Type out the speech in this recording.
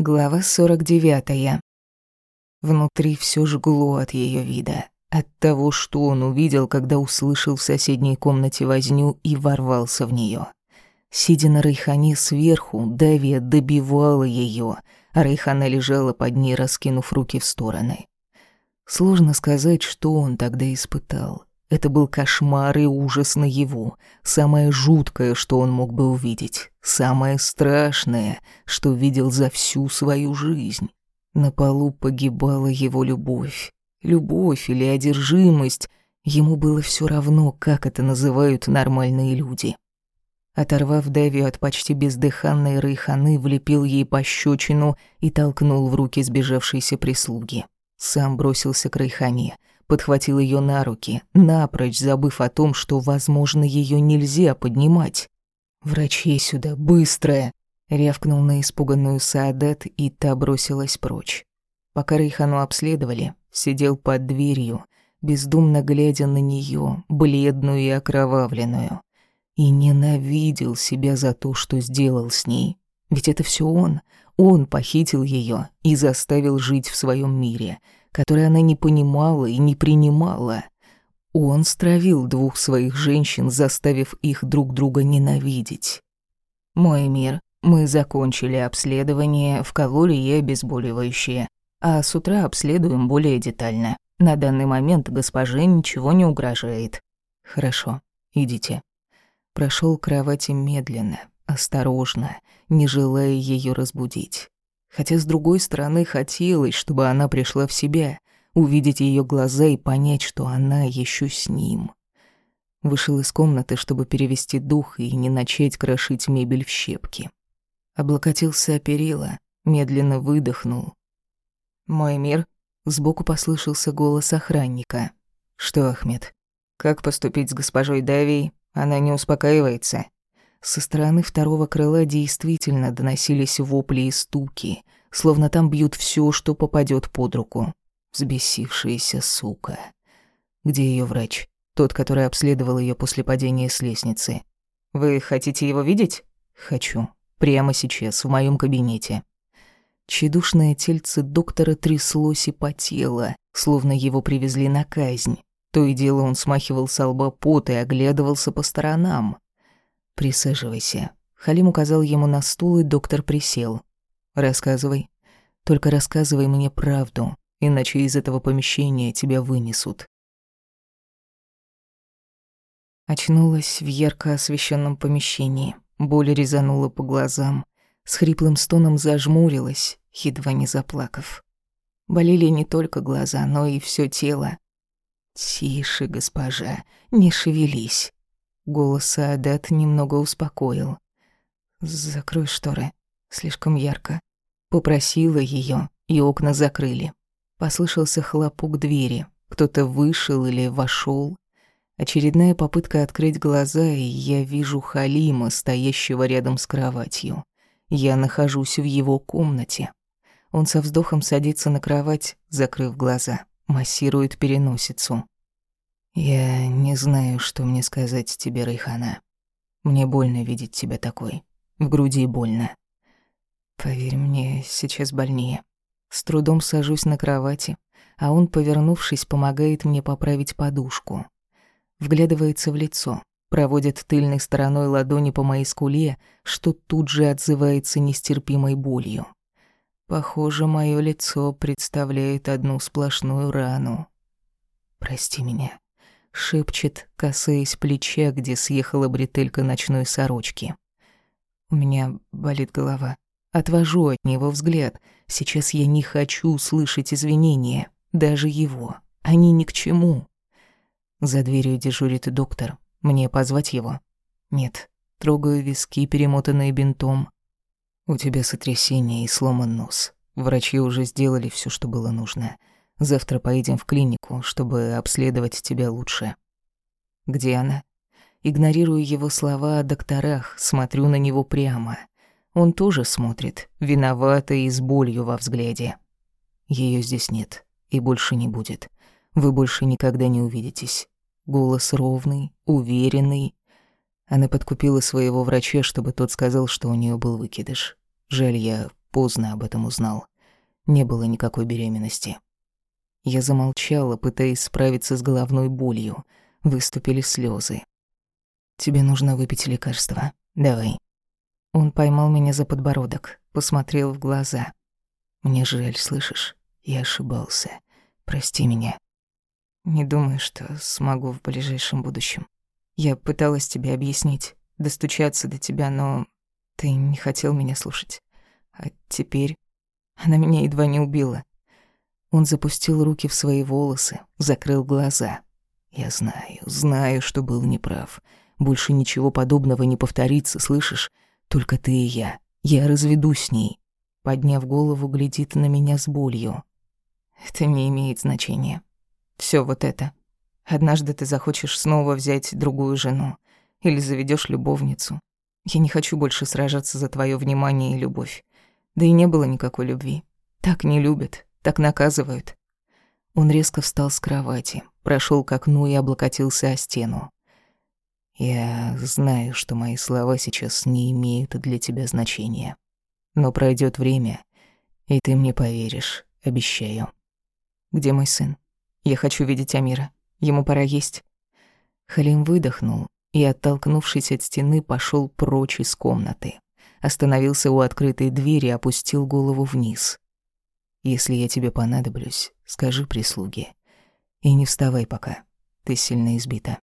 Глава 49. Внутри все жгло от ее вида, от того, что он увидел, когда услышал в соседней комнате возню и ворвался в нее. Сидя на Райхане сверху, Давия добивала ее, а Райхана лежала под ней, раскинув руки в стороны. Сложно сказать, что он тогда испытал. Это был кошмар и ужас наяву, самое жуткое, что он мог бы увидеть, самое страшное, что видел за всю свою жизнь. На полу погибала его любовь. Любовь или одержимость, ему было все равно, как это называют нормальные люди. Оторвав Дэви от почти бездыханной рыханы, влепил ей пощечину и толкнул в руки сбежавшейся прислуги. Сам бросился к рыхане — подхватил ее на руки, напрочь забыв о том, что, возможно, ее нельзя поднимать. «Врачей сюда, быстро!» — рявкнул на испуганную Саадат, и та бросилась прочь. Пока Рейхану обследовали, сидел под дверью, бездумно глядя на нее, бледную и окровавленную, и ненавидел себя за то, что сделал с ней. Ведь это все он, он похитил ее и заставил жить в своем мире — который она не понимала и не принимала. Он стравил двух своих женщин, заставив их друг друга ненавидеть. «Мой мир, мы закончили обследование, вкололи ей обезболивающее, а с утра обследуем более детально. На данный момент госпоже ничего не угрожает». «Хорошо, идите». Прошел к кровати медленно, осторожно, не желая ее разбудить. Хотя, с другой стороны, хотелось, чтобы она пришла в себя, увидеть ее глаза и понять, что она еще с ним. Вышел из комнаты, чтобы перевести дух и не начать крошить мебель в щепки. Облокотился о перила, медленно выдохнул. «Мой мир?» Сбоку послышался голос охранника. «Что, Ахмед? Как поступить с госпожой Давией? Она не успокаивается?» Со стороны второго крыла действительно доносились вопли и стуки, словно там бьют все, что попадет под руку. Взбесившаяся сука. Где ее врач? Тот, который обследовал ее после падения с лестницы. Вы хотите его видеть? Хочу. Прямо сейчас, в моем кабинете. Чедушное тельце доктора тряслось и потело, словно его привезли на казнь. То и дело он смахивал с лба пот и оглядывался по сторонам. «Присаживайся». Халим указал ему на стул, и доктор присел. «Рассказывай. Только рассказывай мне правду, иначе из этого помещения тебя вынесут». Очнулась в ярко освещенном помещении. Боль резанула по глазам. С хриплым стоном зажмурилась, едва не заплакав. Болели не только глаза, но и все тело. «Тише, госпожа, не шевелись. Голос Саадат немного успокоил. «Закрой шторы. Слишком ярко». Попросила ее, и окна закрыли. Послышался хлопок двери. Кто-то вышел или вошел. Очередная попытка открыть глаза, и я вижу Халима, стоящего рядом с кроватью. Я нахожусь в его комнате. Он со вздохом садится на кровать, закрыв глаза, массирует переносицу. «Я не знаю, что мне сказать тебе, Райхана. Мне больно видеть тебя такой. В груди больно. Поверь мне, сейчас больнее. С трудом сажусь на кровати, а он, повернувшись, помогает мне поправить подушку. Вглядывается в лицо, проводит тыльной стороной ладони по моей скуле, что тут же отзывается нестерпимой болью. Похоже, мое лицо представляет одну сплошную рану. Прости меня шепчет, касаясь плеча, где съехала бретелька ночной сорочки. У меня болит голова. Отвожу от него взгляд. Сейчас я не хочу слышать извинения, даже его. Они ни к чему. За дверью дежурит доктор. Мне позвать его? Нет. Трогаю виски, перемотанные бинтом. У тебя сотрясение и сломан нос. Врачи уже сделали все, что было нужно. Завтра поедем в клинику, чтобы обследовать тебя лучше. Где она? Игнорирую его слова о докторах, смотрю на него прямо. Он тоже смотрит, виновато и с болью во взгляде. Ее здесь нет и больше не будет. Вы больше никогда не увидитесь. Голос ровный, уверенный. Она подкупила своего врача, чтобы тот сказал, что у нее был выкидыш. Жаль, я поздно об этом узнал. Не было никакой беременности. Я замолчала, пытаясь справиться с головной болью. Выступили слезы. «Тебе нужно выпить лекарство. Давай». Он поймал меня за подбородок, посмотрел в глаза. «Мне жаль, слышишь? Я ошибался. Прости меня. Не думаю, что смогу в ближайшем будущем. Я пыталась тебе объяснить, достучаться до тебя, но ты не хотел меня слушать. А теперь она меня едва не убила. Он запустил руки в свои волосы, закрыл глаза. Я знаю, знаю, что был неправ. Больше ничего подобного не повторится, слышишь? Только ты и я. Я разведусь с ней. Подняв голову, глядит на меня с болью. Это не имеет значения. Все вот это. Однажды ты захочешь снова взять другую жену или заведешь любовницу. Я не хочу больше сражаться за твое внимание и любовь. Да и не было никакой любви. Так не любят, так наказывают. Он резко встал с кровати, прошел к окну и облокотился о стену. Я знаю, что мои слова сейчас не имеют для тебя значения. Но пройдет время, и ты мне поверишь, обещаю. Где мой сын? Я хочу видеть Амира. Ему пора есть. Халим выдохнул и, оттолкнувшись от стены, пошел прочь из комнаты. Остановился у открытой двери и опустил голову вниз. «Если я тебе понадоблюсь, скажи прислуге. И не вставай пока, ты сильно избита».